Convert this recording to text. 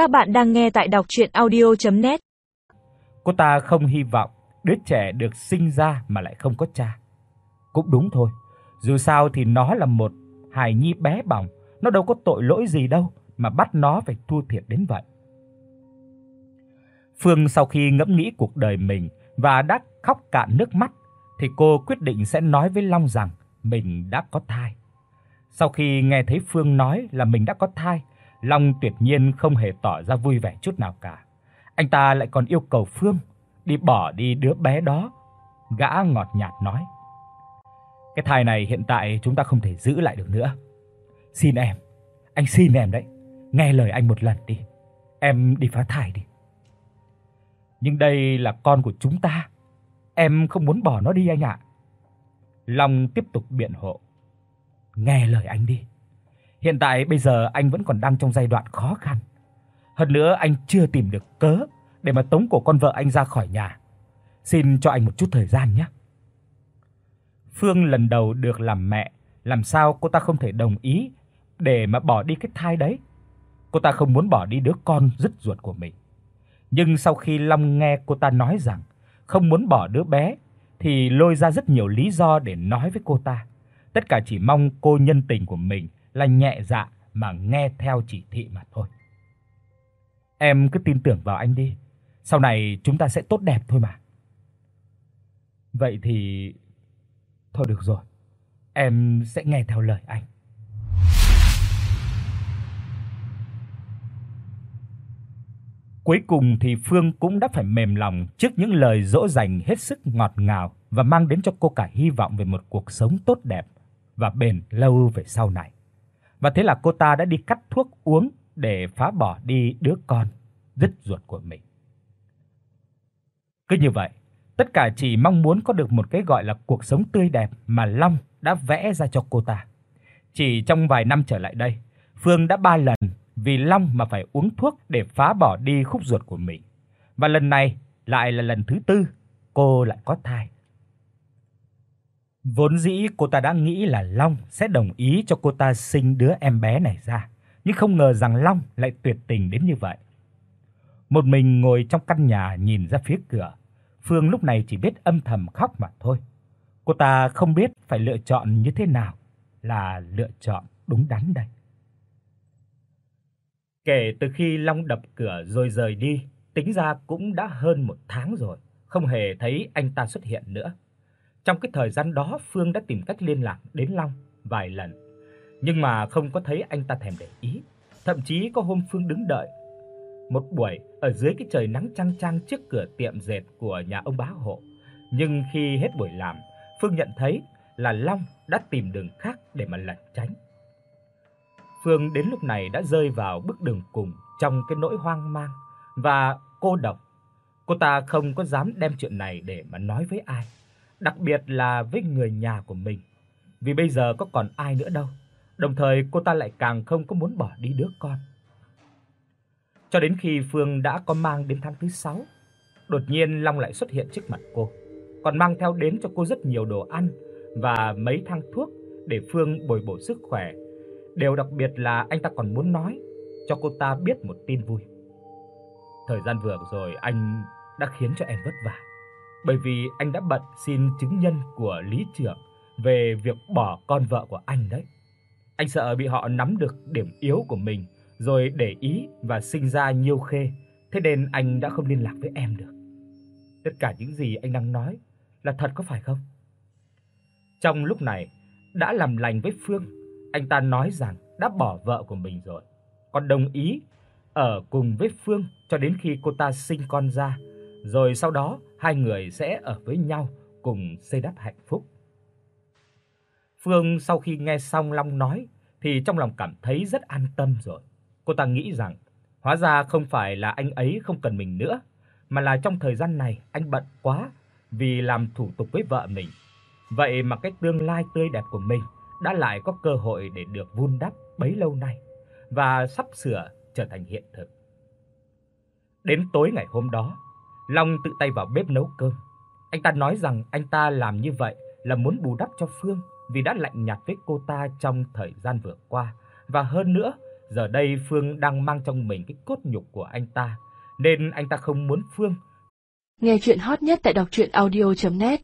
Các bạn đang nghe tại đọc audio net Cô ta không hy vọng đứa trẻ được sinh ra mà lại không có cha. Cũng đúng thôi, dù sao thì nó là một hài nhi bé bỏng, nó đâu có tội lỗi gì đâu mà bắt nó phải thua thiệt đến vậy. Phương sau khi ngẫm nghĩ cuộc đời mình và đã khóc cạn nước mắt thì cô quyết định sẽ nói với Long rằng mình đã có thai. Sau khi nghe thấy Phương nói là mình đã có thai, Long tuyệt nhiên không hề tỏ ra vui vẻ chút nào cả. Anh ta lại còn yêu cầu Phương đi bỏ đi đứa bé đó. Gã ngọt nhạt nói: "Cái thai này hiện tại chúng ta không thể giữ lại được nữa. Xin em, anh xin em đấy, nghe lời anh một lần đi. Em đi phá thai đi." Nhưng đây là con của chúng ta. Em không muốn bỏ nó đi anh ạ. Long tiếp tục biện hộ. Nghe lời anh đi. Hiện tại bây giờ anh vẫn còn đang trong giai đoạn khó khăn. Hơn nữa anh chưa tìm được cớ để mà tống cổ con vợ anh ra khỏi nhà. Xin cho anh một chút thời gian nhé. Phương lần đầu được làm mẹ, làm sao cô ta không thể đồng ý để mà bỏ đi cái thai đấy. Cô ta không muốn bỏ đi đứa con rứt ruột của mình. Nhưng sau khi Long nghe cô ta nói rằng không muốn bỏ đứa bé thì lôi ra rất nhiều lý do để nói với cô ta. Tất cả chỉ mong cô nhân tình của mình là nhẹ dạ mà nghe theo chỉ thị mà thôi. Em cứ tin tưởng vào anh đi. Sau này chúng ta sẽ tốt đẹp thôi mà. Vậy thì thôi được rồi. Em sẽ nghe theo lời anh. Cuối cùng thì Phương cũng đã phải mềm lòng trước những lời dỗ dành hết sức ngọt ngào và mang đến cho cô cả hy vọng về một cuộc sống tốt đẹp và bền lâu về sau này. Và thế là cô ta đã đi cắt thuốc uống để phá bỏ đi đứa con dứt ruột của mình. Cứ như vậy, tất cả chỉ mong muốn có được một cái gọi là cuộc sống tươi đẹp mà Long đã vẽ ra cho cô ta. Chỉ trong vài năm trở lại đây, Phương đã ba lần vì Long mà phải uống thuốc để phá bỏ đi khúc ruột của mình. Và lần này lại là lần thứ tư cô lại có thai. Vốn dĩ cô ta đã nghĩ là Long sẽ đồng ý cho cô ta sinh đứa em bé này ra, nhưng không ngờ rằng Long lại tuyệt tình đến như vậy. Một mình ngồi trong căn nhà nhìn ra phía cửa, Phương lúc này chỉ biết âm thầm khóc mà thôi. Cô ta không biết phải lựa chọn như thế nào là lựa chọn đúng đắn đây. Kể từ khi Long đập cửa rồi rời đi, tính ra cũng đã hơn một tháng rồi, không hề thấy anh ta xuất hiện nữa. Trong cái thời gian đó, Phương đã tìm cách liên lạc đến Long vài lần, nhưng mà không có thấy anh ta thèm để ý. Thậm chí có hôm Phương đứng đợi một buổi ở dưới cái trời nắng chang chang trước cửa tiệm dệt của nhà ông bá hộ. Nhưng khi hết buổi làm, Phương nhận thấy là Long đã tìm đường khác để mà lẩn tránh. Phương đến lúc này đã rơi vào bước đường cùng trong cái nỗi hoang mang và cô độc. Cô ta không có dám đem chuyện này để mà nói với ai, đặc biệt là với người nhà của mình, vì bây giờ có còn ai nữa đâu. Đồng thời cô ta lại càng không có muốn bỏ đi đứa con. Cho đến khi Phương đã có mang đến tháng thứ 6, đột nhiên Long lại xuất hiện trước mặt cô, còn mang theo đến cho cô rất nhiều đồ ăn và mấy thang thuốc để Phương bồi bổ sức khỏe. Điều đặc biệt là anh ta còn muốn nói cho cô ta biết một tin vui. Thời gian vừa rồi anh đã khiến cho em vất vả, bởi vì anh đã bận xin chứng nhân của lý trưởng về việc bỏ con vợ của anh đấy. Anh sợ bị họ nắm được điểm yếu của mình rồi để ý và sinh ra nhiêu khê, thế nên anh đã không liên lạc với em được. Tất cả những gì anh đang nói là thật có phải không? Trong lúc này, đã làm lành với Phương, anh ta nói rằng đã bỏ vợ của mình rồi, còn đồng ý ở cùng với Phương cho đến khi cô ta sinh con ra, rồi sau đó hai người sẽ ở với nhau cùng xây đắp hạnh phúc. Phương sau khi nghe xong Long nói thì trong lòng cảm thấy rất an tâm rồi. Cô ta nghĩ rằng hóa ra không phải là anh ấy không cần mình nữa, mà là trong thời gian này anh bận quá vì làm thủ tục với vợ mình. Vậy mà cái tương lai tươi đẹp của mình đã lại có cơ hội để được vun đắp bấy lâu nay và sắp sửa trở thành hiện thực. Đến tối ngày hôm đó, Long tự tay vào bếp nấu cơm. Anh ta nói rằng anh ta làm như vậy là muốn bù đắp cho Phương vì đã lạnh nhạt với cô ta trong thời gian vừa qua và hơn nữa Giờ đây Phương đang mang trong mình cái cốt nhục của anh ta, nên anh ta không muốn Phương. Nghe truyện hot nhất tại doctruyenaudio.net